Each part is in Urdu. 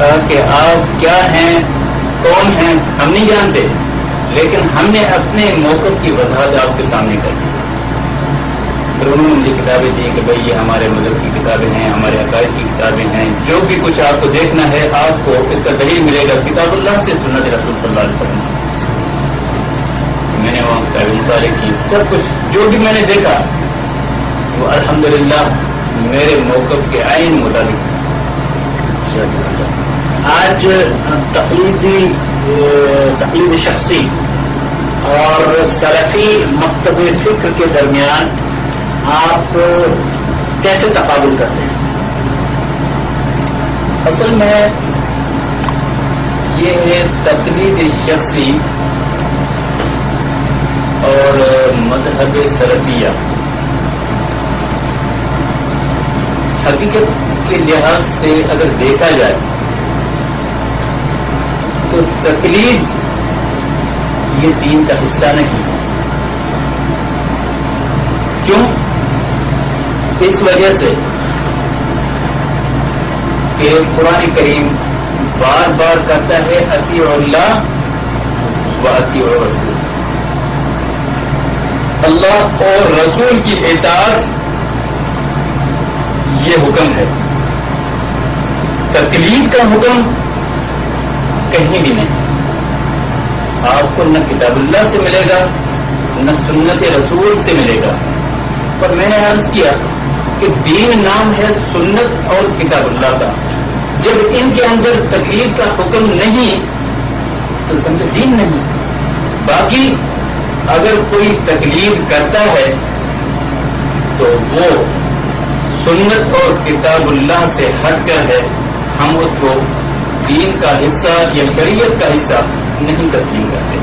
کہا کہ آپ کیا ہیں؟ کون ہیں؟ ہم نہیں جانتے۔ لیکن ہم نے اپنے موقف کی وضاحت آپ کے سامنے کر دی۔ پھر انہوں نے مجھے کتابیں دی کہ بھائی یہ ہمارے مذہب کی کتابیں ہیں، ہمارے عقائد کی کتابیں ہیں۔ جو بھی کچھ آپ کو دیکھنا ہے، آپ کو اس کا دلیل ملے گا کتاب اللہ سے، سنت رسول صلی اللہ علیہ وسلم سے۔ میں نے وہاں کتابیں مطالعے کی۔ سب کچھ جو بھی میں نے دیکھا، وہ الحمدللہ میرے موقف کے آئین مطابق۔ آج تقلیدی، تقلید شخصی اور سلفی مکتب فکر کے درمیان آپ کیسے تقابل کرتے ہیں؟ اصل میں یہ ہے تقلید شخصی اور مذہب سلفیہ۔ حقیقت کے لحاظ سے اگر دیکھا جائے تو یہ دین کا حصہ نہیں کیوں؟ اس وجہ سے کہ قرآن کریم بار بار کرتا ہے عطی اللہ و عطی اور رسول. اللہ اور رسول کی اطاعت یہ حکم ہے۔ تکلیف کا حکم کہیں بھی نہیں۔ آپ کو نہ کتاب اللہ سے ملے گا، نہ سنت رسول سے ملے گا۔ پر میں نے عرض کیا کہ دین نام ہے سنت اور کتاب اللہ کا۔ جب ان کے اندر تکلیف کا حکم نہیں، تو سمجھو دین نہیں۔ باقی اگر کوئی تکلیف کرتا ہے، تو وہ سنت اور کتاب اللہ سے ہٹ کر ہے۔ ہم اس کو دین کا حصہ یا شریعت کا حصہ نہیں تسلیم کرتے۔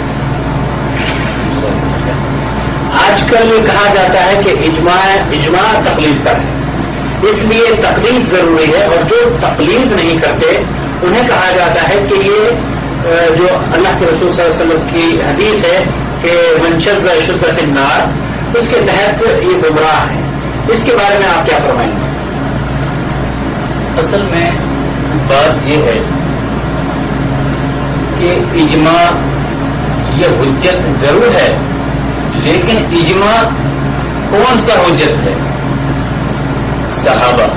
آج کل کہا جاتا ہے کہ اجماع اجماع تقلید پر ہے۔ اس لیے تقلید ضروری ہے اور جو تقلید نہیں کرتے، انہیں کہا جاتا ہے کہ یہ جو اللہ کے رسول صلی اللہ علیہ وسلم کی حدیث ہے کہ منشز شز النار، اس کے تحت یہ گمراہ ہے۔ اس کے بارے میں آپ کیا فرمائیں گے؟ اصل میں بات یہ ہے کہ اجماع یہ حجت ضرور ہے، لیکن اجماع کون سا حجت ہے؟ صحابہ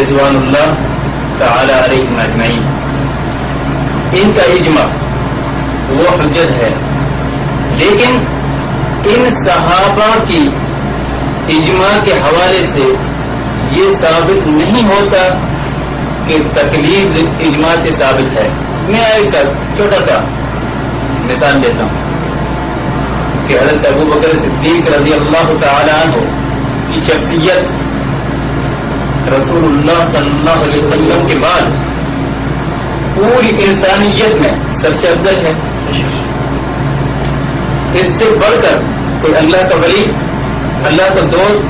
رضوان اللہ تعالی علیہ مجمعین ان کا اجماع، وہ حجت ہے۔ لیکن ان صحابہ کی اجماع کے حوالے سے یہ ثابت نہیں ہوتا کہ تکلیف اجماع سے ثابت ہے۔ میں ایک چھوٹا سا مثال دیتا ہوں کہ حضرت ابو بکر صدیق رضی اللہ تعالی عنہ کی شخصیت رسول اللہ صلی اللہ علیہ وسلم کے بعد پوری انسانیت میں سب سے افضل ہے۔ اس سے بڑھ کر کوئی اللہ کا ولی، اللہ کا دوست۔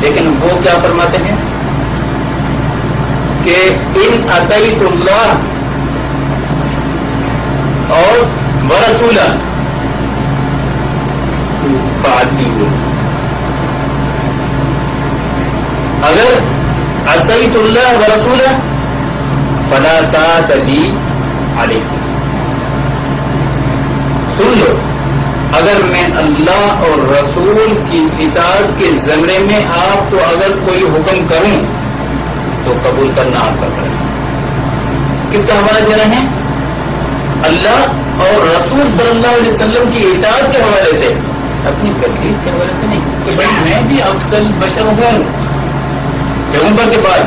لیکن وہ کیا فرماتے ہیں؟ کہ ان عطیت اللہ اور برسولہ فعادی ہو۔ اگر عصیت اللہ برسولہ فلا تا علیکم۔ سن لو، اگر میں اللہ اور رسول کی اطاعت کے زمرے میں آپ کو اگر کوئی حکم کروں تو قبول کرنا آپ کا فرض کس کا حوالہ دے رہے ہیں اللہ اور رسول صلی اللہ علیہ وسلم کی اطاعت کے حوالے سے۔ اپنی تکلیف کے حوالے سے نہیں، کہ بھائی میں بھی افضل بشر ہوں۔ پیغمبر کے بعد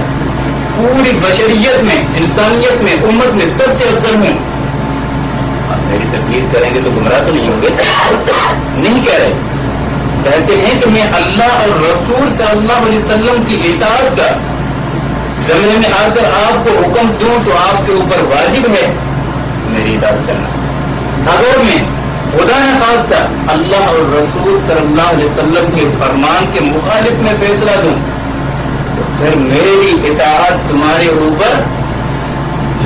پوری بشریت میں، انسانیت میں، امت میں سب سے افضل ہوں۔ آپ میری تکلیف کریں گے تو گمراہ تو نہیں ہوں گے۔ نہیں کہہ رہے۔ کہتے ہیں کہ میں اللہ اور رسول صلی اللہ علیہ وسلم کی اطاعت کا زمین میں آ کر آپ کو حکم دوں تو آپ کے اوپر واجب ہے۔ میری اطاعت کرنا اگر میں خدا نے خاص اللہ اور رسول صلی اللہ علیہ وسلم کے فرمان کے مخالف میں فیصلہ دوں۔ تو پھر میری اطاعت تمہارے اوپر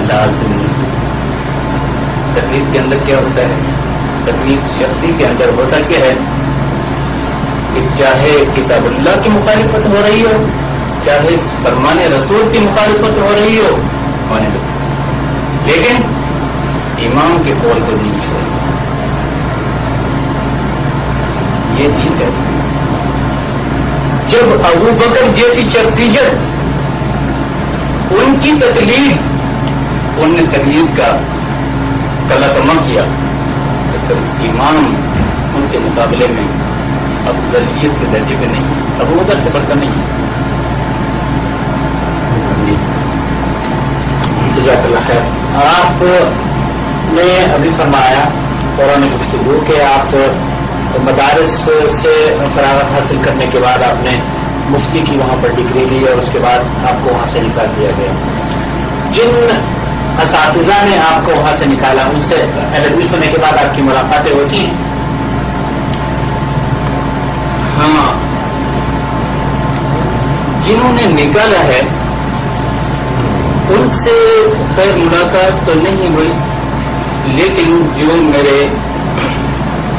لازم تکلیف کے اندر کیا ہوتا ہے؟ تکلیف شخصی کے اندر ہوتا کیا ہے؟ کہ چاہے کتاب اللہ کی مخالفت ہو رہی ہو چاہے فرمان رسول کی مخالفت ہو رہی ہو، ہونے دو۔ لیکن امام کے قول کو نہیں چھوڑ۔ یہ دین کیسے جب ابو بکر جیسی شخصیت ان کی تکلیف ان نے تکلیف کا کلکما کیا تو پھر امام ان کے مقابلے میں افضلیت کے درجے پہ نہیں۔ ابو بکر سے بڑھ کر نہیں۔ جزاک اللہ خیر۔ آپ نے ابھی فرمایا، قرآن گفتگو، کہ آپ مدارس سے فراغت حاصل کرنے کے بعد آپ نے مفتی کی وہاں پر ڈگری لی اور اس کے بعد آپ کو وہاں سے نکال دیا گیا۔ جن اساتذہ نے آپ کو وہاں سے نکالا، ان سے ایلرجیز ہونے کے بعد آپ کی ملاقاتیں ہوتی ہیں ہاں۔ جنہوں نے نکالا ہے ان سے خیر ملاقات تو نہیں ہوئی، لیکن جو میرے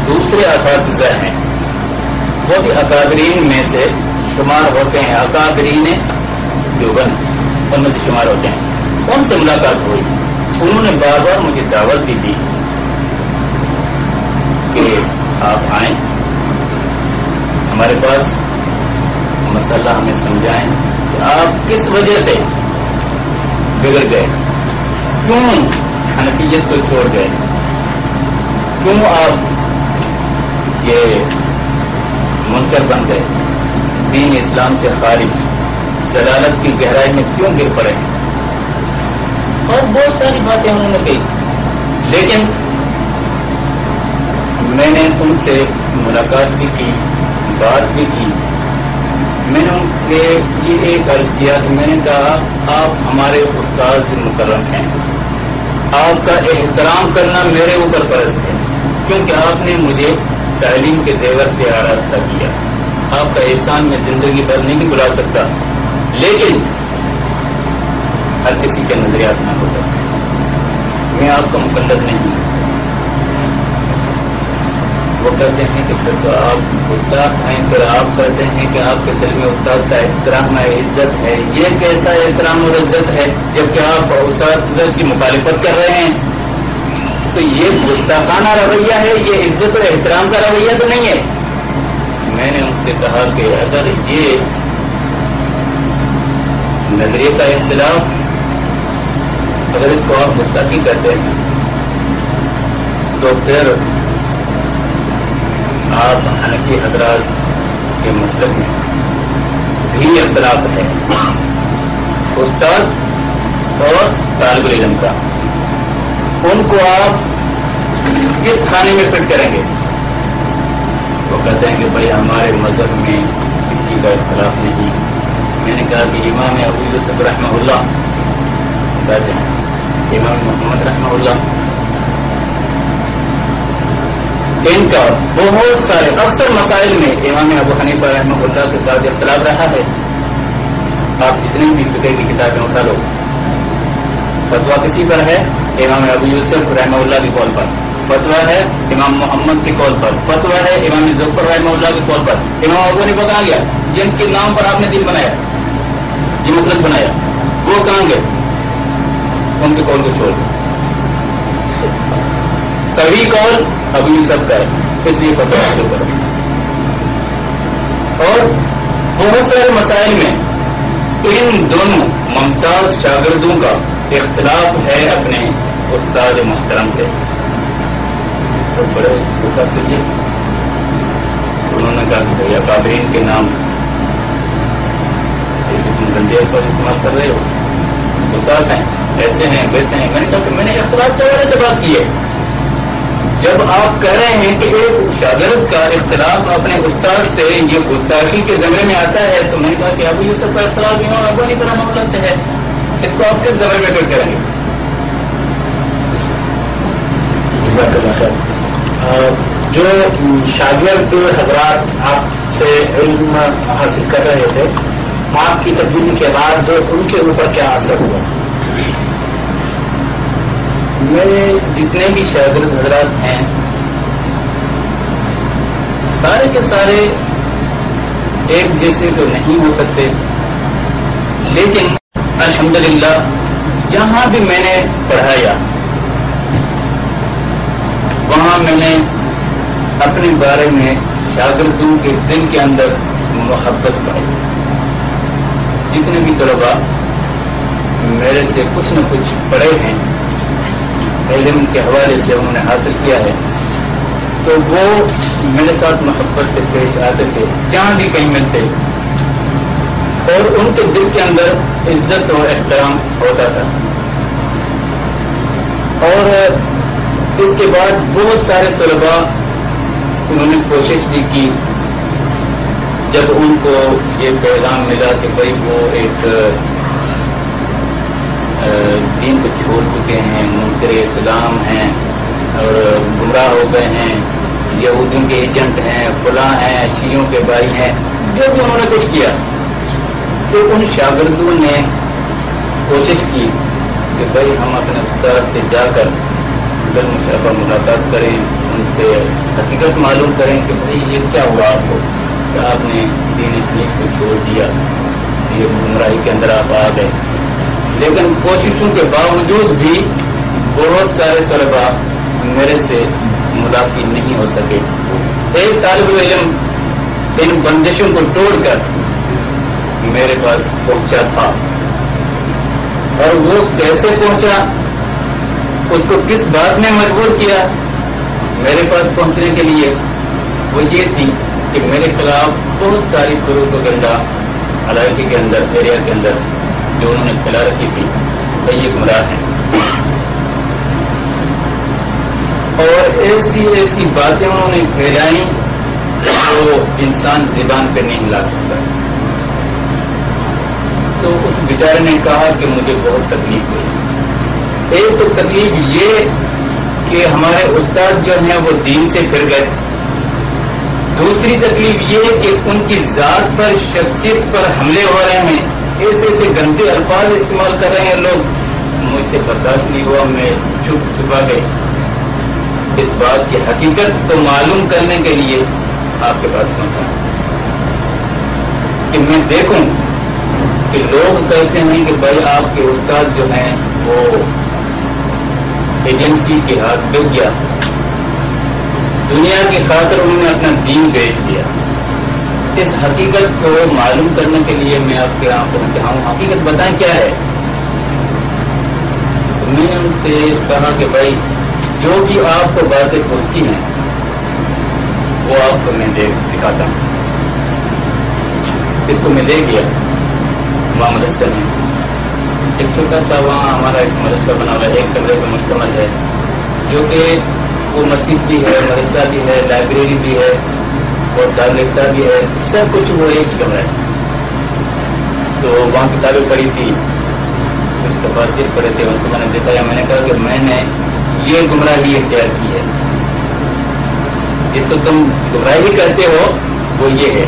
دوسرے اساتذہ ہیں، وہ بھی اکادرین میں سے شمار ہوتے ہیں۔ اکادرین جو بن ان میں سے شمار ہوتے ہیں۔ ان سے ملاقات ہوئی۔ انہوں نے بار بار مجھے دعوت بھی دی کہ آپ آئیں، ہمارے پاس مسئلہ ہمیں سمجھائیں کہ آپ کس وجہ سے بگڑ گئے۔ کیوں حنفیت کو چھوڑ گئے؟ کیوں آپ یہ منکر بن گئے؟ دین اسلام سے خارج ضلالت کی گہرائی میں کیوں گر پڑے؟ اور بہت ساری باتیں انہوں نے کہی۔ لیکن میں نے ان سے ملاقات بھی کی، بات بھی کی۔ میں نے ان کے یہ ایک عرض کیا کہ میں نے کہا، آپ ہمارے استاد سے مقرر ہیں۔ آپ کا احترام کرنا میرے اوپر فرض ہے، کیونکہ آپ نے مجھے تعلیم کے زیور پہ آراستہ کیا۔ آپ کا احسان میں زندگی بھر نہیں بلا سکتا، لیکن ہر کسی کے نظریات نہ ہوتا میں آپ کا مقلد نہیں۔ ہوں وہ کہتے ہیں کہ پھر تو آپ استاد ہیں، پھر آپ کہتے ہیں کہ آپ کے دل میں استاد کا احترام ہے، عزت ہے۔ یہ کیسا احترام اور عزت ہے جبکہ آپ استاد کی مخالفت کر رہے ہیں؟ تو یہ گستاخانہ رویہ ہے، یہ عزت اور احترام کا رویہ تو نہیں ہے۔ میں نے ان سے کہا کہ اگر یہ نظریے کا اختلاف، اگر اس کو آپ گستاخی کرتے ہیں، تو پھر آپ حنفی حضرات کے مسلک میں بھی اختلاف ہے۔ استاد اور طالب علم کا۔ ان کو آپ کس کھانے میں فٹ کریں گے؟ وہ کہتے ہیں کہ بھائی ہمارے مذہب میں کسی کا اختلاف نہیں۔ میں نے کہا کہ امام ابو یوسف رحمہ اللہ کہتے ہیں۔ امام محمد رحمہ اللہ ان کا بہت سارے اکثر مسائل میں امام ابو حنیفہ رحمہ اللہ کے ساتھ اختلاف رہا ہے۔ آپ جتنی بھی فکر کی کتابیں اٹھا لو فتوا کسی پر ہے؟ امام ابو یوسف رحمہ اللہ کے کال پر۔ فتوا ہے امام محمد کے کال پر۔ فتوا ہے امام ظفر رحمہ اللہ کے کال پر۔ امام ابو نے بتا گیا؟ جن کے نام پر آپ نے دل بنایا۔ یہ مسلک بنایا۔ وہ کہاں گئے؟ ان کے کال کو چھوڑ دیں کبھی کال ابھی سب کا ہے۔ اس لیے فتح حاصل کرو۔ اور بہت سارے مسائل میں ان دونوں ممتاز شاگردوں کا اختلاف ہے اپنے استاد محترم سے۔ تو بڑے وقت کے انہوں نے کہا کہ بھیا کابرین کے نام ایسے تم گندے پر استعمال کر رہے ہو۔ استاد ہیں، ایسے ہیں، ویسے ہیں۔ میں نے کہا کہ میں نے اختلاف کے حوالے سے بات کی ہے۔ جب آپ کہہ رہے ہیں کہ ایک شاگرد کا اختلاف اپنے استاد سے یہ گستاخی کے زمرے میں آتا ہے، تو میں نے کہا کہ ابو یوسف کا اختلاف امام ابو نہیں طرح معاملہ سے ہے۔ اس کو آپ کس زمرے میں پھر کریں گے؟ جو شاگرد حضرات آپ سے علم حاصل کر رہے تھے، آپ کی تبدیلی کے بعد ان کے اوپر کیا اثر ہوا؟ میرے جتنے بھی شاگرد حضرات ہیں، سارے کے سارے ایک جیسے تو نہیں ہو سکتے۔ لیکن الحمدللہ، جہاں بھی میں نے پڑھایا، وہاں میں نے اپنے بارے میں شاگردوں کے دل کے اندر محبت پائی۔ جتنے بھی طلبا میرے سے کچھ نہ کچھ پڑھے ہیں علم کے حوالے سے انہوں نے حاصل کیا ہے، تو وہ میرے ساتھ محبت سے پیش آتے تھے، جہاں بھی کہیں ملتے۔ اور ان کے دل کے اندر عزت اور احترام ہوتا تھا۔ اور اس کے بعد بہت سارے طلباء انہوں نے کوشش بھی کی۔ جب ان کو یہ پیغام ملا کہ بھائی وہ ایک دین کو چھوڑ چکے ہیں، منکر اسلام ہیں اور گمراہ ہو گئے ہیں۔ یہودیوں کے ایجنٹ ہیں، فلاں ہیں شیوں کے بھائی ہیں۔ جو بھی انہوں نے کچھ کیا، تو ان شاگردوں نے کوشش کی کہ بھائی ہم اپنے استاد سے جا کر گل مشرفہ ملاقات کریں، ان سے حقیقت معلوم کریں کہ بھائی یہ کیا ہوا آپ کو؟ کہ آپ نے دین حنیف کو چھوڑ دیا، یہ گمراہی کے اندر آپ آ گئے۔ لیکن کوششوں کے باوجود بھی بہت سارے طلبا میرے سے ملاقی نہیں ہو سکے۔ ایک طالب علم ان بندشوں کو توڑ کر میرے پاس پہنچا تھا۔ اور وہ کیسے پہنچا؟ اس کو کس بات نے مجبور کیا؟ میرے پاس پہنچنے کے لیے وہ یہ تھی کہ میرے خلاف بہت ساری گنڈا علاقے کے اندر ایریا کے اندر جو انہوں نے کھلا رکھی تھی کئی گمراہ ہیں اور ایسی ایسی باتیں انہوں نے پھیلائی جو انسان زبان پہ نہیں لا سکتا۔ تو اس بیچارے نے کہا کہ مجھے بہت تکلیف ہوئی۔ ایک تو تکلیف یہ کہ ہمارے استاد جو ہیں وہ دین سے پھر گئے۔ دوسری تکلیف یہ کہ ان کی ذات پر، شخصیت پر حملے ہو رہے ہیں۔ ایسے ایسے گندے الفاظ استعمال کر رہے ہیں لوگ۔ مجھ سے برداشت نہیں ہوا، میں چھپ چھپا گئے اس بات کی حقیقت کو معلوم کرنے کے لیے آپ کے پاس پہنچا کہ میں دیکھوں کہ لوگ کہتے ہیں کہ بھائی آپ کے استاد جو ہیں، وہ ایجنسی کے ہاتھ بک گیا۔ دنیا کی خاطر انہوں نے اپنا دین بیچ دیا۔ اس حقیقت کو معلوم کرنے کے لیے میں آپ کے یہاں پہنچا ہوں؟ حقیقت بتائیں کیا ہے؟ میں نے ان سے کہا کہ بھائی، جو بھی آپ کو باتیں پہنچی ہیں، وہ آپ کو میں دکھاتا ہوں۔ اس کو میں لے گیا، وہاں مدرسے میں۔ ایک چھوٹا سا وہاں ہمارا ایک مدرسہ بنا ہوا ہے، ایک کمرے پہ مشتمل ہے، جو کہ وہ مسجد بھی ہے، مدرسہ بھی ہے، لائبریری بھی ہے۔ اور دار لکھتا بھی ہے، سب کچھ وہ ایک ہی کمرہ ہے۔ تو وہاں کتابیں پڑھی تھی۔ کچھ تفاصر پڑھے تھے۔ ان کو میں نے دکھایا میں نے کہا کہ میں نے یہ گمراہی اختیار کی ہے۔ جس کو تم گمراہی کہتے ہو، وہ یہ ہے۔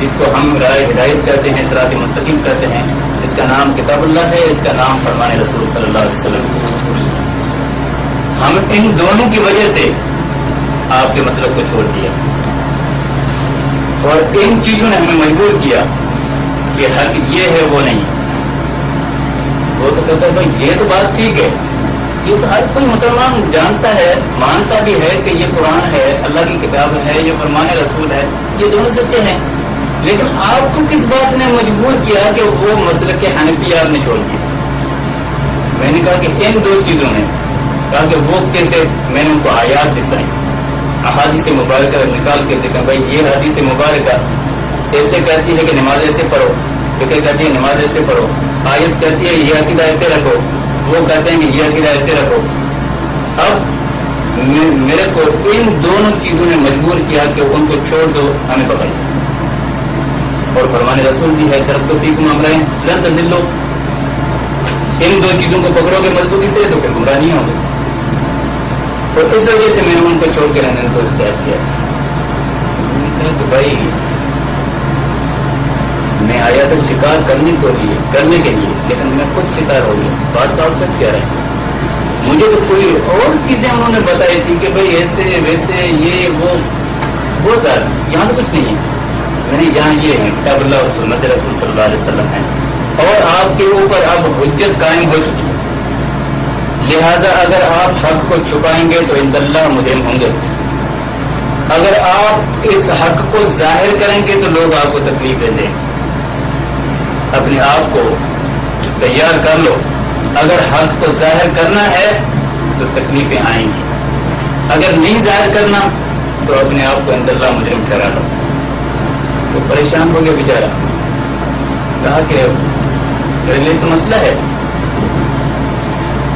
جس کو ہم رائے ہدایت کرتے ہیں سرات مستقیم کرتے ہیں، اس کا نام کتاب اللہ ہے، اس کا نام فرمان رسول صلی اللہ علیہ وسلم۔ ہم ان دونوں کی وجہ سے آپ کے مسلک کو چھوڑ دیا۔ اور ان چیزوں نے ہمیں مجبور کیا کہ حق یہ ہے وہ نہیں۔ وہ تو کہتا ہے، بھائی، یہ تو بات ٹھیک ہے۔ یہ تو ہر کوئی مسلمان جانتا ہے، مانتا بھی ہے کہ یہ قرآن ہے، اللہ کی کتاب ہے، یہ فرمان رسول ہے، یہ دونوں سچے ہیں۔ لیکن آپ کو کس بات نے مجبور کیا کہ وہ مسلک کے حنفی آپ نے چھوڑ دیا؟ میں نے کہا کہ ان دو چیزوں نے کہا کہ وہ کیسے میں نے ان کو آیات دکھائی۔ احادیث مبارکہ نکال کے دیکھا، بھائی یہ حدیث مبارکہ ایسے کہتی ہے کہ نماز ایسے پڑھو فکر کہتی ہے نماز ایسے پڑھو، آیت کہتی ہے یہ عقیدہ ایسے رکھو، وہ کہتے ہیں کہ یہ عقیدہ ایسے رکھو۔ اب میرے کو ان دونوں چیزوں نے مجبور کیا کہ ان کو چھوڑ دو، ہمیں پکڑ اور فرمان رسول بھی ہے طرف تو فیک معاملہ ہے لن تزلو۔ ان دو چیزوں کو پکڑو گے، مضبوطی سے تو پھر گمراہ نہیں ہوگے اور اس وجہ سے میں نے ان کو چھوڑ کے رہنے کو اختیار کیا۔ تو بھائی، میں آیا تھا شکار کرنے کو لیے، کرنے کے لیے، لیکن میں خود شکار ہو گیا۔ بات تو آپ سچ کہہ رہے ہیں مجھے تو کوئی اور چیزیں انہوں نے بتائی تھی کہ بھائی ایسے، ویسے، یہ، وہ وہ سر یہاں تو کچھ نہیں ہے۔ میں نے یہاں یہ ہے، کتاب اللہ اور سنت رسول صلی اللہ علیہ وسلم ہے۔ اور آپ کے اوپر اب حجت قائم ہو چکی ہے۔ لہذا اگر آپ حق کو چھپائیں گے تو ان اللہ مدم ہوں گے۔ اگر آپ اس حق کو ظاہر کریں گے تو لوگ آپ کو تکلیف دیں اپنے آپ کو تیار کر لو۔ اگر حق کو ظاہر کرنا ہے تو تکلیفیں آئیں گی۔ اگر نہیں ظاہر کرنا تو اپنے آپ کو اللہ مجرم ٹھہرا لو۔ تو پریشان ہو گیا بیچارا کہا کہ میرے تو مسئلہ ہے۔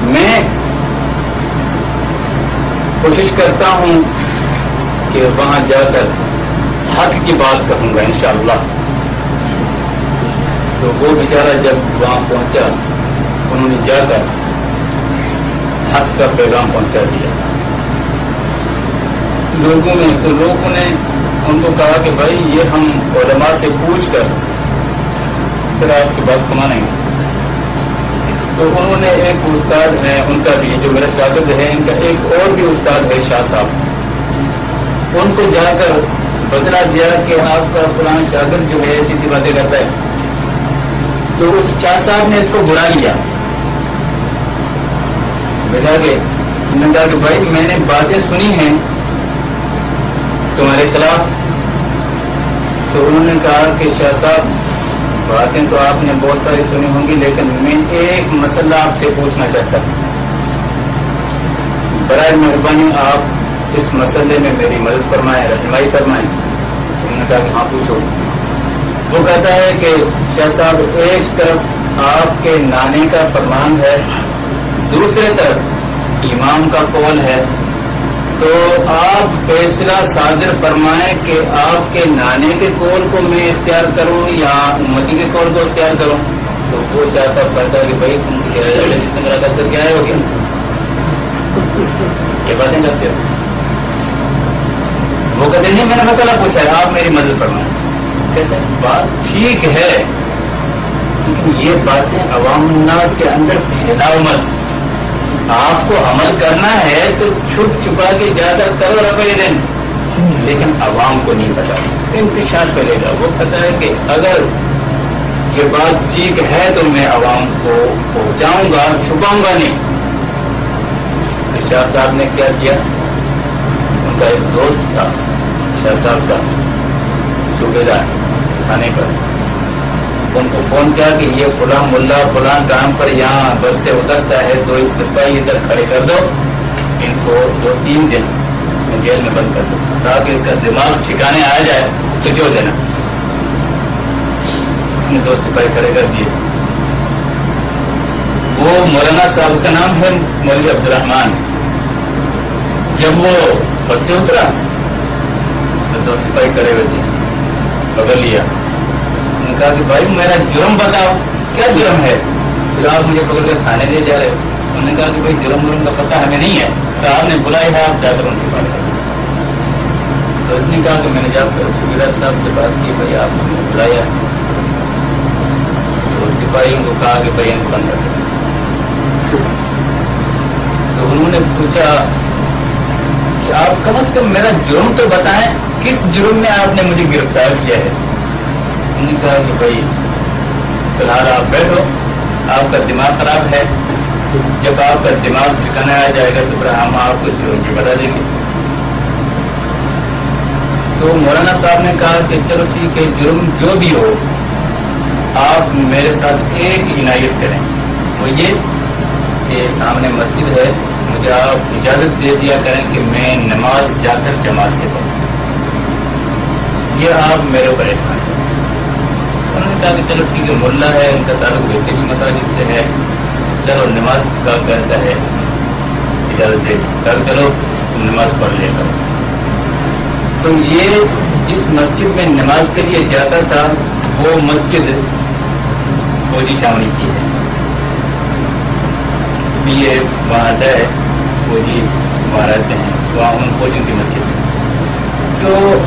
میں کوشش کرتا ہوں کہ وہاں جا کر حق کی بات کہوں گا انشاءاللہ۔ تو وہ بیچارہ جب وہاں پہنچا، انہوں نے جا کر حق کا پیغام پہنچا دیا۔ لوگوں میں، تو لوگوں نے ان کو کہا کہ بھائی، یہ ہم علماء سے پوچھ کر پھر آپ کی بات کمانیں گے۔ تو انہوں نے ایک استاد ہے ان کا بھی، جو میرا شاگرد ہے ان کا ایک اور بھی استاد ہے شاہ صاحب۔ ان کو جا کر بتلا دیا کہ آپ کا فلان شاگرد جو ہے ایسی سی باتیں کرتا ہے۔ تو اس شاہ صاحب نے اس کو بلا لیا۔ بجا کے، انہوں نے کہا کہ بھائی، میں نے باتیں سنی ہیں تمہارے خلاف۔ تو انہوں نے کہا کہ شاہ صاحب باتیں تو آپ نے بہت ساری سنی ہوں گی، لیکن میں ایک مسئلہ آپ سے پوچھنا چاہتا ہوں۔ برائے مہربانی آپ اس مسئلے میں میری مدد فرمائیں، رہنمائی فرمائیں۔ انہوں نے کہا کہ ہاں پوچھو۔ وہ کہتا ہے کہ شاہ صاحب، ایک طرف آپ کے نانے کا فرمان ہے، دوسرے طرف امام کا قول ہے۔ تو آپ فیصلہ صادر فرمائیں کہ آپ کے نانے کے قول کو میں اختیار کروں یا امتی کے قول کو اختیار کروں؟ تو وہ شاہ صاحب کہتا ہے کہ بھائی تم سے ملاقات کر کے آئے ہو گیا یہ باتیں کرتے ہو۔ وہ کہتے نہیں، میں نے مسئلہ پوچھا ہے، آپ میری مدد فرمائیں۔ کہتے بات ٹھیک ہے، لیکن یہ باتیں عوام الناس کے اندر پھیلاؤ مت۔ آپ کو عمل کرنا ہے تو چھپ چھپا کے زیادہ کرو روپئے دیں لیکن عوام کو نہیں پتا۔ انتشار کرے گا۔ وہ پتا ہے کہ اگر یہ بات ٹھیک ہے تو میں عوام کو پہنچاؤں گا، چھپاؤں گا نہیں۔ شاہ صاحب نے کیا کیا؟ ان کا ایک دوست تھا، شاہ صاحب کا صوبے دار کھانے پر۔ ان کو فون کیا کہ یہ فلاں ملا، فلاں کام پر یہاں بس سے اترتا ہے تو اس سپاہی ادھر کھڑے کر دو۔ ان کو دو تین دن گیس میں بند کر دو۔ تاکہ اس کا دماغ ٹھکانے آ جائے، تو کیوں دینا۔ اس نے دو سپاہی کھڑے کر دیے۔ وہ مولانا صاحب، اس کا نام ہے مولوی عبد الرحمان جب وہ بس سے اترا، تو دو سپاہی کھڑے ہوئے تھے، پکڑ لیا۔ کہا کہ بھائی میرا جرم بتاؤ، کیا جرم ہے؟ پھر آپ مجھے پکڑ کر تھانے لے جا رہے۔ انہوں نے کہا کہ بھائی جرم جرم کا پتہ ہمیں نہیں ہے۔ صاحب نے بلایا ہے، آپ جا کر ان سے بات کریں۔ تو اس نے کہا کہ میں نے جا کر سبیرا صاحب سے بات کی، بھائی آپ نے بلایا۔ تو سپاہی ان کو کہا کہ بھائی ان کو بند کر تو انہوں نے پوچھا کہ آپ کم از کم میرا جرم تو بتائیں، کس جرم میں آپ نے مجھے گرفتار کیا ہے؟ نے کہا کہ بھائی فی الحال آپ بیٹھو، آپ کا دماغ خراب ہے۔ جب آپ کا دماغ ٹھکانا آ جائے گا تو پھر ہم آپ کو جرم جی بتا دیں گے۔ تو مولانا صاحب نے کہا کہ چلو ٹھیک ہے، جرم جو بھی ہو، آپ میرے ساتھ ایک عنایت کریں۔ وہ یہ کہ سامنے مسجد ہے، مجھے آپ اجازت دے دیا کریں کہ میں نماز جا کر جماعت سے پڑھوں۔ یہ آپ میرے اوپر احسان کریں انہوں کہ چلو ٹھیک ہے ملا ہے، ان کا تعلق ویسے بھی مساجد سے ہے۔ چلو، نماز کا کہتا ہے، اجازت دے۔ کر چلو نماز پڑھ لے کر تو یہ جس مسجد میں نماز کے لیے جاتا تھا، وہ مسجد فوجی چھاونی کی ہے۔ یہ وہاں ہے، فوجی وہاں رہتے ہیں وہاں ان فوجیوں کی مسجد۔ تو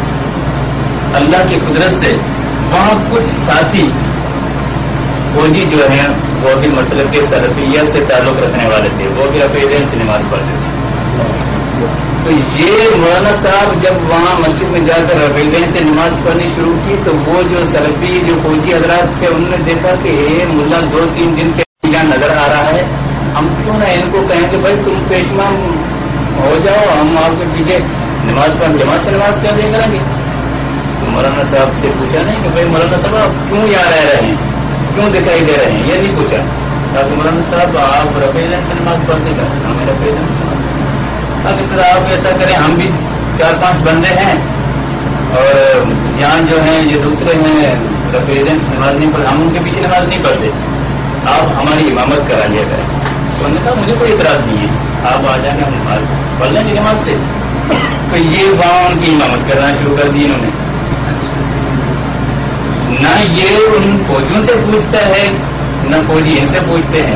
اللہ کی قدرت سے وہاں کچھ ساتھی فوجی جو ہیں، وہ بھی مسلب کے سرفیت سے تعلق رکھنے والے تھے۔ وہ بھی اپنے دن سے نماز پڑھتے تھے۔ تو یہ مولانا صاحب جب وہاں مسجد میں جا کر رفیدین سے نماز پڑھنی شروع کی، تو وہ جو سلفی، جو فوجی حضرات تھے، انہوں نے دیکھا کہ یہ ملا دو تین دن سے یہاں نظر آ رہا ہے۔ ہم کیوں نہ ان کو کہیں کہ بھائی تم پیشما ہو جاؤ، ہم آپ کے پیچھے نماز پڑھ جماعت سے نماز کیا دے کریں گے تو مولانا صاحب سے پوچھا نہیں کہ بھائی مولانا صاحب آپ کیوں یہاں رہ رہے ہیں؟ کیوں دکھائی دے رہے ہیں؟ یہ نہیں پوچھا۔ کہ مولانا صاحب آپ رفیل سے نماز پڑھتے کا ہمیں رفیل اگر آپ ایسا کریں، ہم بھی چار پانچ بندے ہیں۔ اور یہاں جو ہیں، یہ دوسرے ہیں رفیل سے نماز نہیں پڑھتے۔ ہم ان کے پیچھے نماز نہیں پڑھتے۔ آپ ہماری امامت کرا لیا کریں۔ تو انہوں نے کہا، مجھے کوئی اعتراض نہیں ہے۔ آپ آ جائیں گے ہم نماز پڑھ لیں گے نماز سے۔ تو یہ وہاں ان کی امامت کرنا شروع کر دی انہوں نے۔ نہ یہ ان فوجیوں سے پوچھتا ہے، نہ فوجی ان سے پوچھتے ہیں۔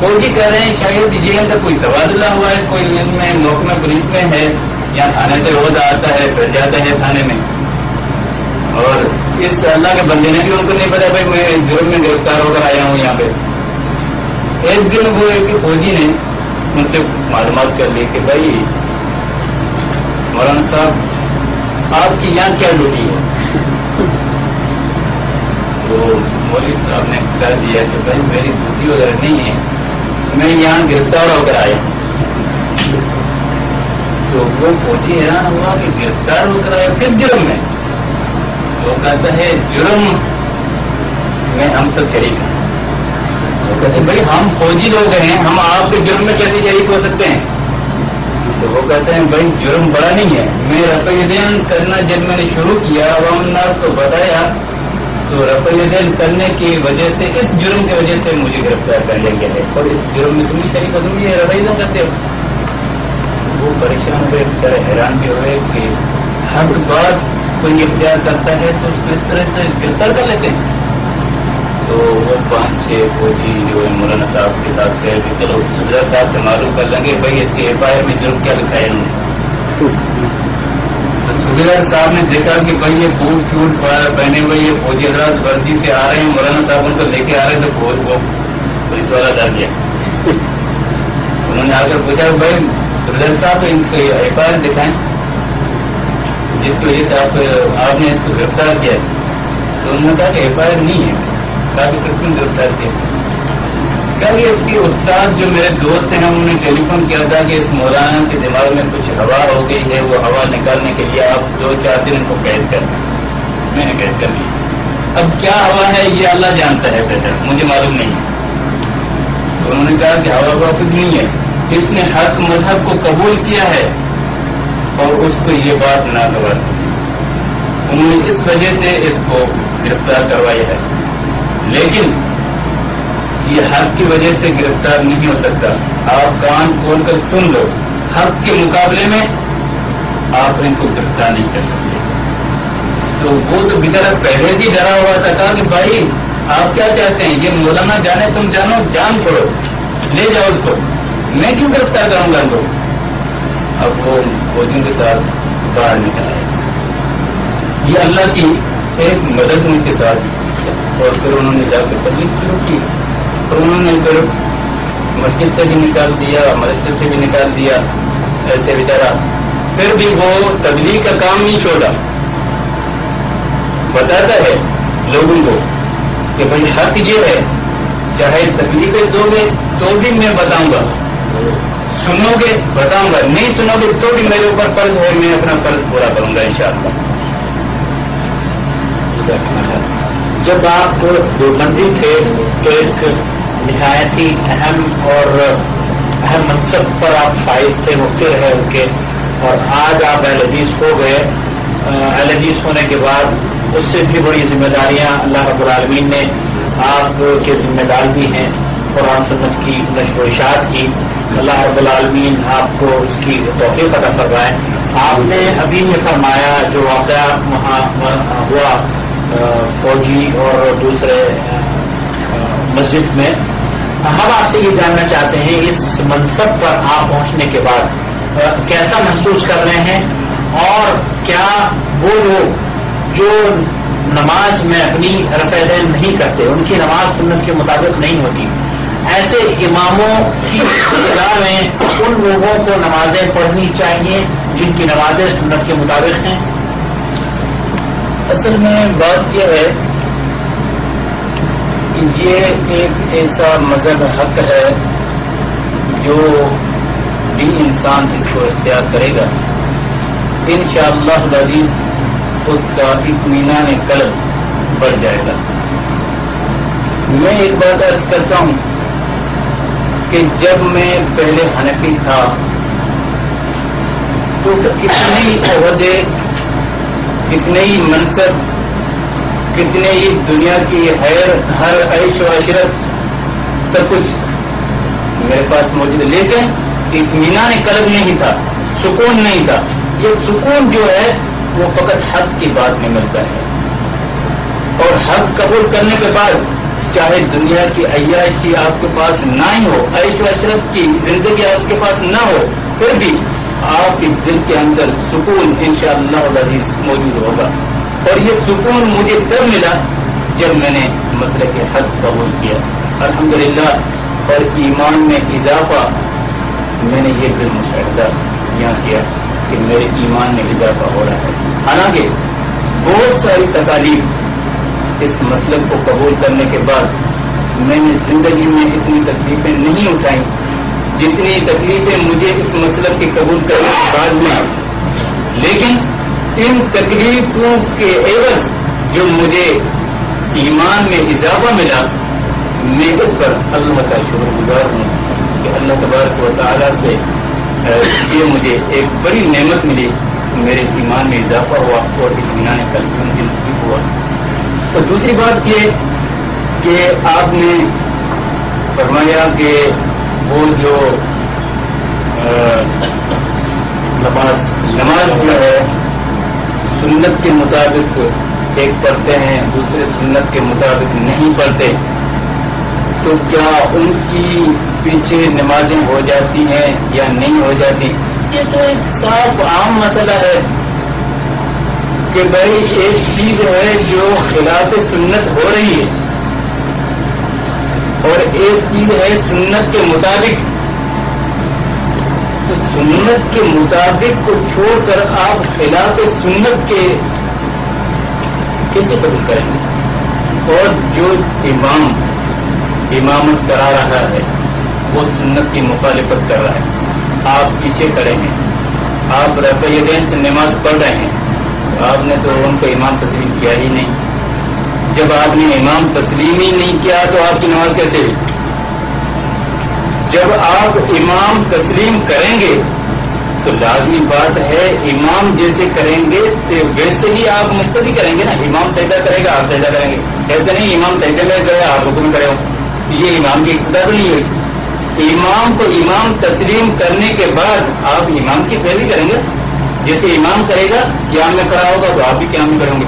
فوجی کہہ رہے ہیں شاید جی، یہ ان کا کوئی تبادلہ ہوا ہے، کوئی ان میں محکمہ پولیس میں ہے، یا تھانے سے روز آتا ہے، پھر جاتا ہے تھانے میں۔ اور اس اللہ کے بندے نے بھی ان کو نہیں پتا، بھائی، میں جرم میں گرفتار ہو کر آیا ہوں یہاں پہ۔ ایک دن وہ ایک فوجی نے ان سے معلومات کر لی کہ بھائی، مولانا صاحب، آپ کی یہاں کیا ڈیوٹی ہے؟ تو مولوی صاحب نے کہہ دیا کہ بھائی میری ڈیوٹی وغیرہ نہیں ہے، میں یہاں گرفتار ہو کر آیا۔ تو وہ فوجی حیران ہوا کہ گرفتار ہو کر آیا کس جرم میں؟ وہ کہتا ہے، جرم میں ہم سب شریک ہیں۔ وہ کہتے ہیں بھائی ہم فوجی لوگ ہیں، ہم آپ کے جرم میں کیسے شریک ہو سکتے ہیں؟ تو وہ کہتے ہیں بھائی جرم بڑا نہیں ہے۔ میں رفع دین کرنا جب میں نے شروع کیا عوام الناس کو بتایا تو رفع دین کرنے کی وجہ سے، اس جرم کی وجہ سے مجھے گرفتار کر لیا گیا ہے اور اس جرم میں تم ہی شریک تم یہ رفع دین کرتے۔ ہو وہ پریشان ہوئے طرح حیران بھی ہوئے کہ ہر بات کوئی اختیار کرتا ہے تو اس کو اس طرح سے گرفتار کر لیتے ہیں۔ تو وہ پانچ چھ فوجی جو ہے مولانا صاحب کے ساتھ گئے کہ چلو سدرا صاحب سے معلوم کر لیں گے، بھائی اس کے ایف آئی آر میں جرم کیا لکھا ہے انہوں نے۔ تو صاحب نے دیکھا کہ بھائی یہ بوٹ چوٹ پہنے ہوئے یہ فوجی حضرات ورزی سے آ رہے ہیں، مولانا صاحب ان کو لے کے آ رہے ہیں تو فوج وہ پولیس والا ڈر گیا۔ انہوں نے آ کر پوچھا، بھائی سدر صاحب، ان کو ایف آئی آر دکھائیں۔ جس کی وجہ سے آپ آپ نے اس کو گرفتار کیا تو انہوں نے کہا کہ ایف آئی آر نہیں ہے، کافی کتنی گرفتار کیا کل اس کی استاد جو میرے دوست ہیں انہوں نے ٹیلی فون کیا تھا کہ اس مولانا کے دماغ میں کچھ ہوا ہو گئی ہے، وہ ہوا نکالنے کے لیے آپ دو چار دن ان کو قید کر دیں۔ میں نے قید کر لیا اب کیا ہوا ہے، یہ اللہ جانتا ہے بہتر مجھے معلوم نہیں۔ تو انہوں نے کہا کہ ہوا ہوا کچھ نہیں ہے۔ اس نے حق مذہب کو قبول کیا ہے اور اس کو یہ بات نہ کروا انہوں نے اس وجہ سے اس کو گرفتار کروایا ہے۔ لیکن یہ حق کی وجہ سے گرفتار نہیں ہو سکتا۔ آپ کان کھول کر سن لو۔ حق کے مقابلے میں آپ ان کو گرفتار نہیں کر سکتے۔ تو وہ تو بچارا پہلے سے ڈرا ہوا تھا، کہا کہ بھائی، آپ کیا چاہتے ہیں؟ یہ مولانا جانے تم جانو، جان چھوڑو۔ لے جاؤ اس کو۔ میں کیوں گرفتار کروں گا ان کو؟ اب وہ فوجیوں کے ساتھ باہر نکل آئے۔ یہ اللہ کی ایک مدد ان کے ساتھ اور پھر انہوں نے جا کر تبلیغ شروع کی۔ اور انہوں نے پھر مسجد سے بھی نکال دیا مسجد سے بھی نکال دیا، ایسے بیچارا پھر بھی وہ تبلیغ کا کام نہیں چھوڑا۔ بتاتا ہے لوگوں کو کہ بھائی حق یہ ہے، چاہے تکلیفیں دو گے تو بھی میں بتاؤں گا۔ سنو گے، بتاؤں گا۔ نہیں سنو گے تو بھی میرے اوپر فرض ہے، میں اپنا فرض پورا کروں گا ان شاء اللہ جب آپ دیوبندی تھے تو ایک نہایت ہی اہم اور اہم منصب پر آپ فائز تھے، مفتی رہے ان کے۔ اور آج آپ اہل حدیث ہو گئے۔ اہل حدیث ہونے کے بعد اس سے بھی بڑی ذمہ داریاں اللہ رب العالمین نے آپ کے ذمہ ڈال دی ہیں، قرآن سنت کی، نشر و اشاعت کی۔ اللہ رب العالمین آپ کو اس کی توفیق عطا فرمائے۔ آپ نے ابھی یہ فرمایا جو واقعہ وہاں ہوا فوجی اور دوسرے مسجد میں۔ ہم آپ سے یہ جاننا چاہتے ہیں اس منصب پر آپ پہنچنے کے بعد کیسا محسوس کر رہے ہیں اور کیا وہ لوگ جو نماز میں اپنی رفع دین نہیں کرتے، ان کی نماز سنت کے مطابق نہیں ہوتی، ایسے اماموں کی ابتدا میں ان لوگوں کو نمازیں پڑھنی چاہیے جن کی نمازیں سنت کے مطابق ہیں؟ اصل میں بات یہ ہے یہ ایک ایسا مذہب حق ہے جو بھی انسان اس کو اختیار کرے گا۔ ان شاء اللہ عزیز اس کا اطمینان قلب بڑھ جائے گا۔ میں ایک بات عرض کرتا ہوں کہ جب میں پہلے حنفی تھا تو کتنے ہی عہدے کتنے ہی منصب کتنے ہی دنیا کی ہر ہر عیش و عشرت، سب کچھ میرے پاس موجود ہے۔ لیکن اطمینان قلب نہیں تھا، سکون نہیں تھا۔ یہ سکون جو ہے، وہ فقط حق کی بات میں ملتا ہے۔ اور حق قبول کرنے کے بعد، چاہے دنیا کی عیاشی آپ کے پاس نہ ہی ہو، عیش و اشرف کی زندگی آپ کے پاس نہ ہو، پھر بھی آپ کے دل کے اندر سکون ان شاء اللہ موجود ہوگا۔ اور یہ سکون مجھے تب ملا جب میں نے مسئلہ کے حق قبول کیا۔ الحمدللہ، اور ایمان میں اضافہ میں نے یہ دل مشاہدہ یہاں کیا کہ میرے ایمان میں اضافہ ہو رہا ہے۔ حالانکہ بہت ساری تکالیف اس مسلک کو قبول کرنے کے بعد میں نے زندگی میں اتنی تکلیفیں نہیں اٹھائیں جتنی تکلیفیں مجھے اس مسلک کے قبول کرنے کے بعد ہوئی لیکن ان تکلیفوں کے عوض جو مجھے ایمان میں اضافہ ملا، میں اس پر اللہ کا شکر گزار ہوں کہ اللہ تبارک و تعالیٰ سے یہ مجھے ایک بڑی نعمت ملی، میرے ایمان میں اضافہ ہوا اور اطمینان کل مجھے نصیب ہوا۔ تو دوسری بات یہ کہ آپ نے فرمایا کہ وہ جو نماز نماز جو ہے سنت کے مطابق ایک پڑھتے ہیں، دوسرے سنت کے مطابق نہیں پڑھتے۔ تو کیا ان کی پیچھے نمازیں ہو جاتی ہیں یا نہیں ہو جاتی؟ یہ تو ایک صاف عام مسئلہ ہے کہ بھائی ایک چیز ہے جو خلاف سنت ہو رہی ہے اور ایک چیز ہے سنت کے مطابق۔ تو سنت کے مطابق کو چھوڑ کر آپ خلاف سنت کے کیسے قبول کریں گے؟ اور جو امام امامت کرا رہا ہے، وہ سنت کی مخالفت کر رہا ہے۔ آپ پیچھے کھڑے ہیں۔ آپ رفع دین سے نماز پڑھ رہے ہیں۔ آپ نے تو ان کو امام تسلیم کیا ہی نہیں۔ جب آپ نے امام تسلیم ہی نہیں کیا تو آپ کی نماز کیسے ہوئی؟ جب آپ امام تسلیم کریں گے، تو لازمی بات ہے امام جیسے کریں گے، تو ویسے ہی آپ مختلف کریں گے نا۔ امام سجدہ کرے گا، آپ سجدہ کریں گے۔ ایسے نہیں، امام سجدہ میں گئے آپ حکم کرے ہو یہ امام کی اقتدا نہیں ہوئی۔ امام کو امام تسلیم کرنے کے بعد آپ امام کی پیروی کریں گے۔ جیسے امام کرے گا، قیام میں کھڑا ہوگا، تو آپ بھی قیام میں کریں گے۔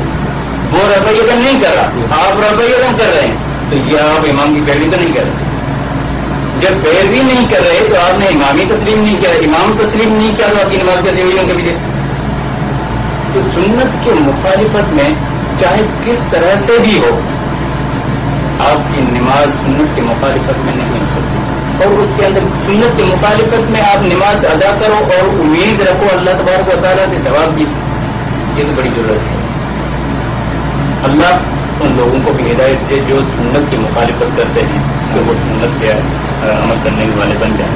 وہ رفع یدم نہیں کر رہا، آپ رفع یدم کر رہے ہیں۔ تو یہ آپ امام کی پیروی تو نہیں کر رہے۔ جب پیروی نہیں کر رہے تو آپ نے امامی تسلیم نہیں کیا، امام تسلیم نہیں کیا تو آپ کی نماز کیسے ہوئی ان کے پیچھے؟ تو سنت کے مخالفت میں چاہے کس طرح سے بھی ہو، آپ کی نماز سنت کی مخالفت میں نہیں ہو سکتی۔ اور اس کے اندر سنت کی مخالفت میں آپ نماز ادا کرو اور امید رکھو اللہ تبارک و تعالیٰ سے ثواب کی۔ یہ تو بڑی ضرورت ہے۔ اللہ ان لوگوں کو بھی ہدایت دے جو سنت کی مخالفت کرتے ہیں۔ کہ وہ سنت کے عمل کرنے والے بن جائیں۔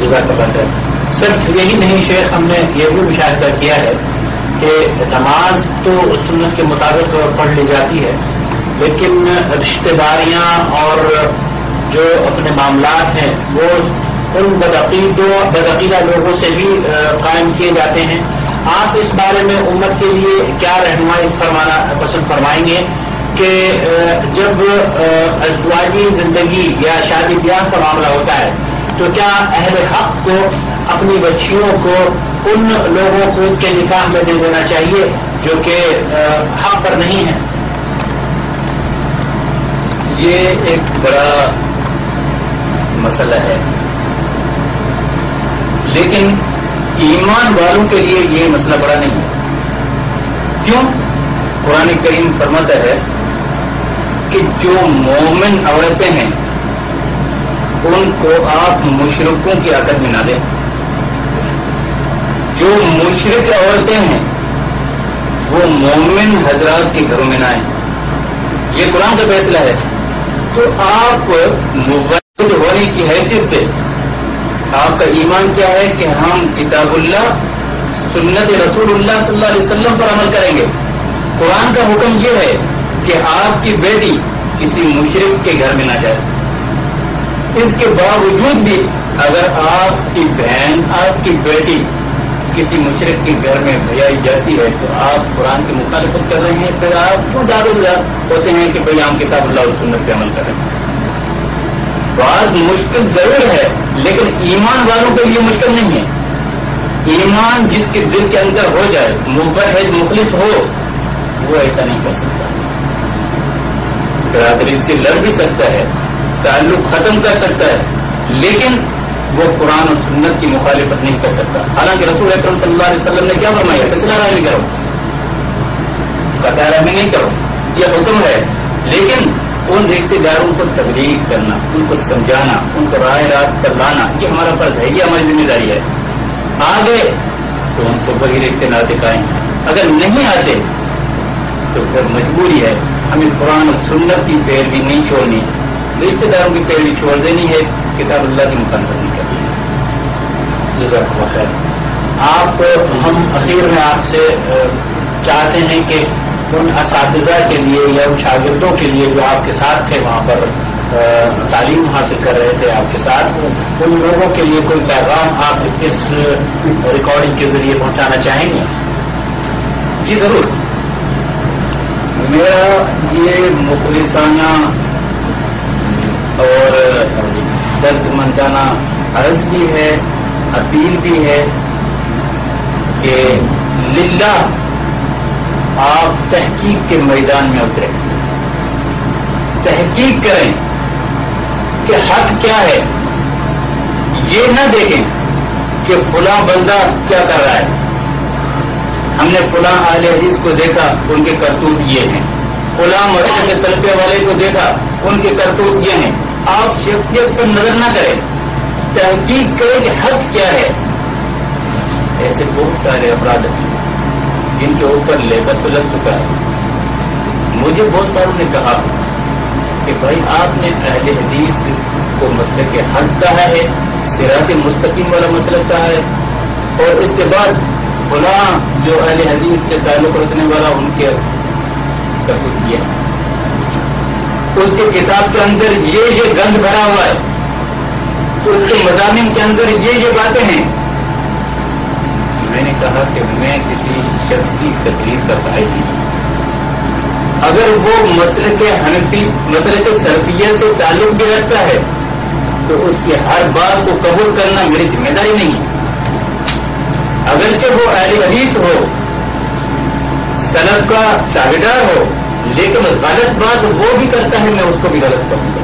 جزاک اللہ ہے صرف یہی نہیں شیخ، ہم نے یہ بھی مشاہدہ کیا ہے کہ نماز تو سنت کے مطابق پڑھ لی جاتی ہے، لیکن رشتے داریاں اور جو اپنے معاملات ہیں، وہ ان بدعقیدوں، بدعقیدہ لوگوں سے بھی قائم کیے جاتے ہیں۔ آپ اس بارے میں امت کے لیے کیا رہنمائی فرمانا پسند فرمائیں گے؟ کہ جب ازدواجی زندگی یا شادی بیاہ کا معاملہ ہوتا ہے، تو کیا اہل حق کو، اپنی بچیوں کو، ان لوگوں کو کے نکاح میں دے دینا چاہیے جو کہ حق پر نہیں ہے یہ ایک بڑا مسئلہ ہے۔ لیکن ایمان والوں کے لیے یہ مسئلہ بڑا نہیں ہے۔ کیوں؟ قرآن کریم فرماتا ہے کہ جو مومن عورتیں ہیں، ان کو آپ مشرقوں کی عقد میں نہ دیں۔ جو مشرق عورتیں ہیں، وہ مومن حضرات کے گھروں میں نہ آئیں۔ یہ قرآن کا فیصلہ ہے۔ تو آپ مبد ہونے کی حیثیت سے، آپ کا ایمان کیا ہے کہ ہم کتاب اللہ، سنت رسول اللہ صلی اللہ علیہ وسلم پر عمل کریں گے۔ قرآن کا حکم یہ ہے کہ آپ کی بیٹی کسی مشرق کے گھر میں نہ جائے۔ اس کے باوجود بھی اگر آپ کی بہن، آپ کی بیٹی کسی مشرق کے گھر میں بھیائی جاتی ہے تو آپ قرآن کی مخالفت کر رہے ہیں۔ پھر آپ کیوں دار ہوتے ہیں کہ بھائی ہم کتاب اللہ اور سنت پہ عمل کریں بعض مشکل ضرور ہے، لیکن ایمان والوں کے لیے مشکل نہیں ہے۔ ایمان جس کے دل کے اندر ہو جائے مبحد مخلص ہو، وہ ایسا نہیں کر سکتا۔ برادری سے لڑ بھی سکتا ہے، تعلق ختم کر سکتا ہے، لیکن وہ قرآن اور سنت کی مخالفت نہیں کر سکتا۔ حالانکہ رسول اکرم صلی اللہ علیہ وسلم نے کیا فرمایا؟ فیصلہ رائے نہیں کرو۔ قطع رحمی نہیں کرو، یہ حکم ہے۔ لیکن ان رشتے داروں کو تبلیغ کرنا، ان کو سمجھانا، ان کو رائے راست پر لانا، یہ ہمارا فرض ہے، یہ ہماری ذمہ داری ہے۔ آگے تو ان سے وہی رشتے ناطے قائم اگر نہیں آتے تو پھر مجبوری ہے۔ ہمیں قرآن اور سنت کی پیروی نہیں چھوڑنی رشتے داروں کی پیروی چھوڑ دینی ہے، کتاب اللہ کی مخالفت نہیں کرنی۔ جزاک اللہ خیر۔ آپ ہم اخیر میں آپ سے چاہتے ہیں کہ ان اساتذہ کے لیے یا ان شاگردوں کے لیے جو آپ کے ساتھ تھے، وہاں پر تعلیم حاصل کر رہے تھے آپ کے ساتھ، ان لوگوں کے لیے کوئی پیغام آپ اس ریکارڈنگ کے ذریعے پہنچانا چاہیں گے؟ جی ضرور۔ میرا یہ مخلصانہ اور درد مندانہ عرض بھی ہے، اپیل بھی ہے کہ للہ آپ تحقیق کے میدان میں اترے۔ تحقیق کریں کہ حق کیا ہے۔ یہ نہ دیکھیں کہ فلاں بندہ کیا کر رہا ہے۔ ہم نے فلاں اہل حدیث کو دیکھا، ان کے کرتوت یہ ہیں۔ فلاں مسئلے کے سلفے والے کو دیکھا، ان کے کرتوت یہ ہیں۔ آپ شخصیت پر نظر نہ کریں۔ تحقیق کریں کہ حق کیا ہے۔ ایسے بہت سارے افراد ہیں۔ جن کے اوپر لیبر تو لگ چکا ہے۔ مجھے بہت ساروں نے کہا کہ بھائی، آپ نے اہل حدیث کو مسئلے کے حق کہا ہے سراط مستقیم والا مسئلہ کہا ہے۔ اور اس کے بعد فلاں جو اہل حدیث سے تعلق رکھنے والا ان کے کرتوت کیا۔ اس کی کتاب کے اندر یہ یہ گند بھرا ہوا ہے۔ تو اس کے مضامین کے اندر یہ یہ باتیں ہیں۔ میں نے کہا کہ میں کسی شخصی تکلیف کا قائد نہیں۔ اگر وہ مسئلے کے حنفی مسئلے کے سرفیت سے تعلق بھی رکھتا ہے، تو اس کی ہر بات کو قبول کرنا میری ذمہ داری نہیں ہے۔ اگرچہ وہ اہل حدیث ہو، سلف کا شاہدار ہو، لیکن غلط بات وہ بھی کرتا ہے، میں اس کو بھی غلط کروں گا۔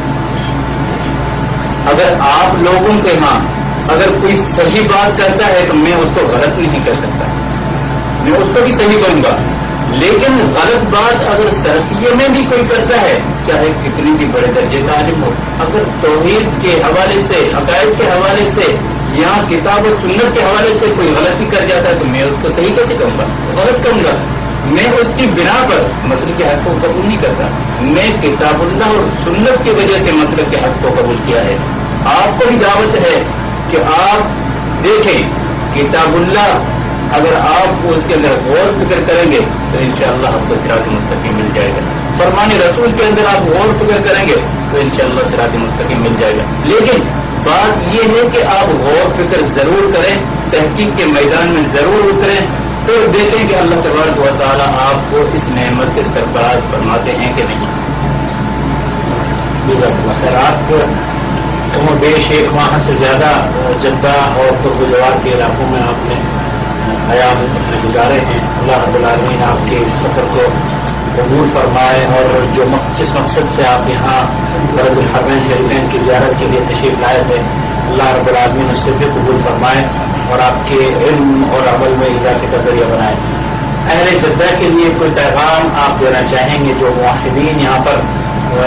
اگر آپ لوگوں کے ہاں اگر کوئی صحیح بات کرتا ہے، تو میں اس کو غلط نہیں کر سکتا۔ میں اس کو بھی صحیح کروں گا۔ لیکن غلط بات اگر سرفیے میں بھی کوئی کرتا ہے، چاہے کتنی بھی بڑے درجے کا عالم ہو، اگر توحید کے حوالے سے عقائد کے حوالے سے یا کتاب و سنت کے حوالے سے کوئی غلطی کر جاتا ہے تو میں اس کو صحیح کیسے کروں گا؟ غلط کروں گا۔ میں اس کی بنا پر مسئلے کے حق کو قبول نہیں کرتا۔ میں کتاب اللہ اور سنت کی وجہ سے مسئلے کے حق کو قبول کیا ہے۔ آپ کو بھی دعوت ہے کہ آپ دیکھیں، کتاب اللہ، اگر آپ کو اس کے اندر غور فکر کریں گے تو انشاءاللہ شاء آپ کو سراط مستقیم مل جائے گا۔ فرمان رسول کے اندر آپ غور فکر کریں گے تو انشاءاللہ شاء سراط مستقیم مل جائے گا۔ لیکن بات یہ ہے کہ آپ غور فکر ضرور کریں، تحقیق کے میدان میں ضرور اتریں پھر دیکھیں کہ اللہ تبارک و تعالیٰ آپ کو اس نعمت سے سرفراز فرماتے ہیں کہ نہیں۔ خیر۔ آپ کم و بیش ایک ماہ سے زیادہ جدہ اور پرگزوار کے علاقوں میں آپ نے حیات اپنے گزارے ہیں۔ اللہ رب العالمین آپ کے اس سفر کو قبول فرمائے اور جو جس مقصد سے آپ یہاں برد الحرمین شریفین کی زیارت کے لیے تشریف لائے تھے، اللہ رب العالمین اس سے بھی قبول فرمائے اور آپ کے علم اور عمل میں اضافے کا ذریعہ بنائے۔ اہل جدہ کے لیے کوئی پیغام آپ دینا چاہیں گے جو معاہدین یہاں پر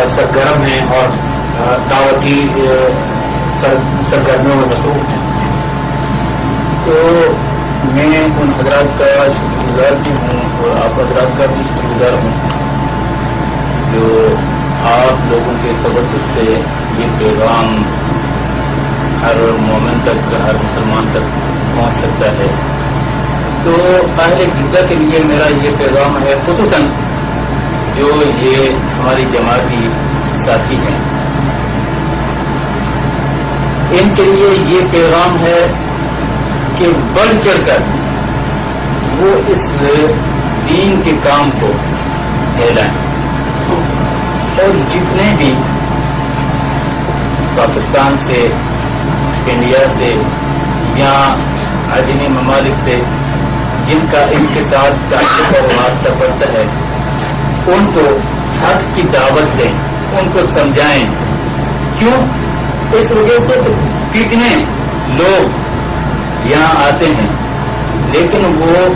سرگرم ہیں اور دعوتی سرگرمیوں میں مصروف ہیں۔ تو میں ان حضرات کا شکر گزار بھی ہوں اور آپ حضرات کا بھی شکر گزار ہوں جو آپ لوگوں کے توسط سے یہ پیغام ہر مومن تک، ہر مسلمان تک پہنچ سکتا ہے۔ تو اہل جدہ کے لیے میرا یہ پیغام ہے، خصوصاً جو یہ ہماری جماعتی ساتھی ہیں۔ ان کے لیے یہ پیغام ہے کہ بڑھ چڑھ کر وہ اس دین کے کام کو پھیلائیں اور جتنے بھی پاکستان سے، انڈیا سے یا عظمی ممالک سے، جن کا ان کے ساتھ تعلق اور واسطہ پڑتا ہے، ان کو حق کی دعوت دیں، ان کو سمجھائیں۔ کیوں؟ اس وجہ سے کتنے لوگ یہاں آتے ہیں، لیکن وہ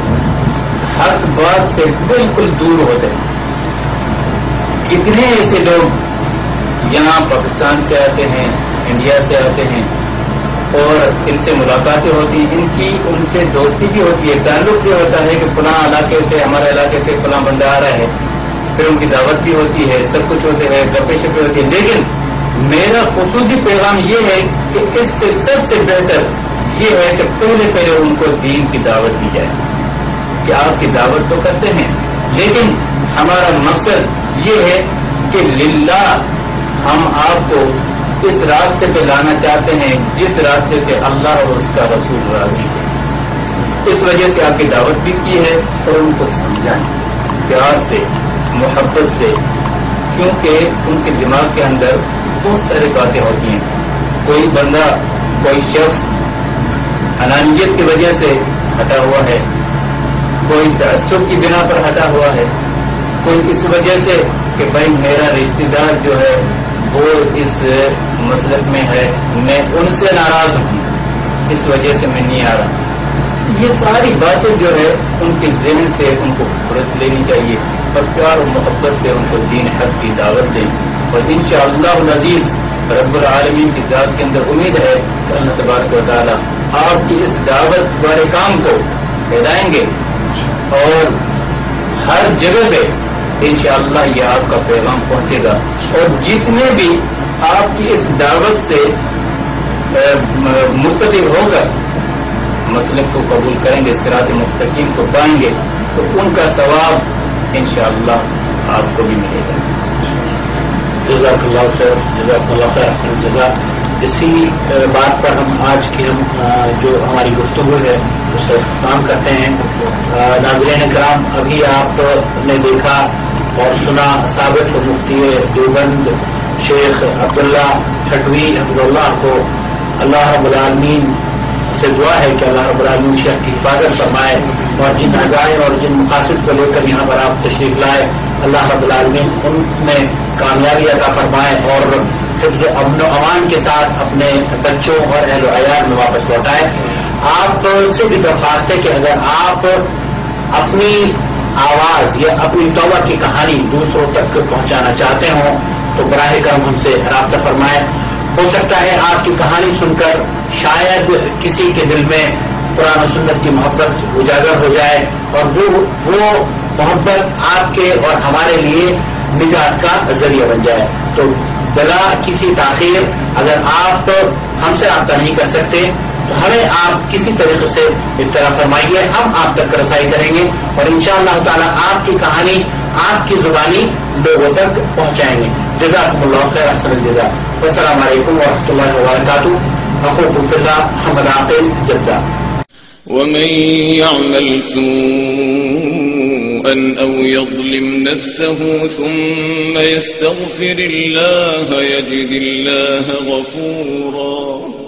حق بات سے بالکل دور ہوتے ہیں۔ کتنے ایسے لوگ یہاں پاکستان سے آتے ہیں، انڈیا سے آتے ہیں، اور ان سے ملاقاتیں ہوتی ہیں۔ ان کی ان سے دوستی بھی ہوتی ہے، تعلق بھی ہوتا ہے کہ فلاں علاقے سے، ہمارے علاقے سے فلاں بندہ آ رہا ہے۔ پھر ان کی دعوت بھی ہوتی ہے، سب کچھ ہوتے ہیں گپے شپے ہوتی ہے۔ لیکن میرا خصوصی پیغام یہ ہے کہ اس سے سب سے بہتر یہ ہے کہ پہلے پہلے ان کو دین کی دعوت دی جائے کہ آپ کی دعوت تو کرتے ہیں لیکن ہمارا مقصد یہ ہے کہ للہ ہم آپ کو اس راستے پہ لانا چاہتے ہیں جس راستے سے اللہ اور اس کا رسول راضی ہے اس وجہ سے آپ کی دعوت بھی کی ہے اور ان کو سمجھائیں۔ پیار سے، محبت سے، کیونکہ ان کے دماغ کے اندر بہت ساری باتیں ہوتی ہیں۔ کوئی بندہ، کوئی شخص انانیت کی وجہ سے ہٹا ہوا ہے۔ کوئی تعصب کی بنا پر ہٹا ہوا ہے۔ کوئی اس وجہ سے کہ بھائی میرا رشتے دار جو ہے، وہ اس مسلک میں ہے۔ میں ان سے ناراض ہوں۔ اس وجہ سے میں نہیں آ رہا۔ یہ ساری باتیں جو ہے، ان کے ذہن سے ان کو خرچ لینی چاہیے۔ اور پیار و محبت سے ان کو دین حق کی دعوت دیں۔ اور ان شاء اللہ عزیز، رب العالمین کی ذات کے اندر امید ہے کہ اللہ تبارک و تعالیٰ آپ کی اس دعوت والے کام کو پھیلائیں گے اور ہر جگہ پہ انشاءاللہ یہ آپ کا پیغام پہنچے گا۔ اور جتنے بھی آپ کی اس دعوت سے متفق ہو کر مسلک کو قبول کریں گے سراط مستقیم کو پائیں گے، تو ان کا ثواب انشاءاللہ شاء آپ کو بھی ملے گا۔ جزاک اللہ خیر، جزاک اللہ خیر جزاک۔ اسی بات پر ہم آج کی ہم جو ہماری گفتگو ہے، اس کا اختتام کرتے ہیں۔ ناظرین کرام، ابھی آپ نے دیکھا اور سنا ثابت مفتی دیوبند شیخ عبداللہ ٹھٹوی حفظ اللہ کو۔ اللہ رب العالمین سے دعا ہے کہ اللہ رب العالمین شیخ کی حفاظت فرمائے اور جن عزائم اور جن مقاصد کو لے کر یہاں پر آپ تشریف لائے، اللہ رب العالمین ان میں کامیابی عطا فرمائے اور حفظ امن و امان کے ساتھ اپنے بچوں اور اہل و عیال میں واپس لوٹائے آپ سے بھی درخواست ہے کہ اگر آپ اپنی آواز یا اپنی توبہ کی کہانی دوسروں تک پہنچانا چاہتے ہوں، تو براہ کرم ہم سے رابطہ فرمائے ہو سکتا ہے آپ کی کہانی سن کر شاید کسی کے دل میں قرآن و سنت کی محبت اجاگر ہو جائے اور وہ وہ محبت آپ کے اور ہمارے لیے نجات کا ذریعہ بن جائے۔ تو بلا کسی تاخیر اگر آپ ہم سے رابطہ نہیں کر سکتے، تو ہمیں آپ کسی طریقے سے ابتدا فرمائیے، ہم آپ تک رسائی کریں گے اور انشاءاللہ شاء تعالیٰ آپ کی کہانی، آپ کی زبانی لوگوں تک پہنچائیں گے۔ جزاک اللہ خیر احسن الجزا السلام علیکم و رحمۃ اللہ وبرکاتہ۔ حقوق اللہ محمد عاقل جدہ۔ ومن يعمل سوءا أو يظلم نفسه ثم يستغفر الله يجد الله غفورا.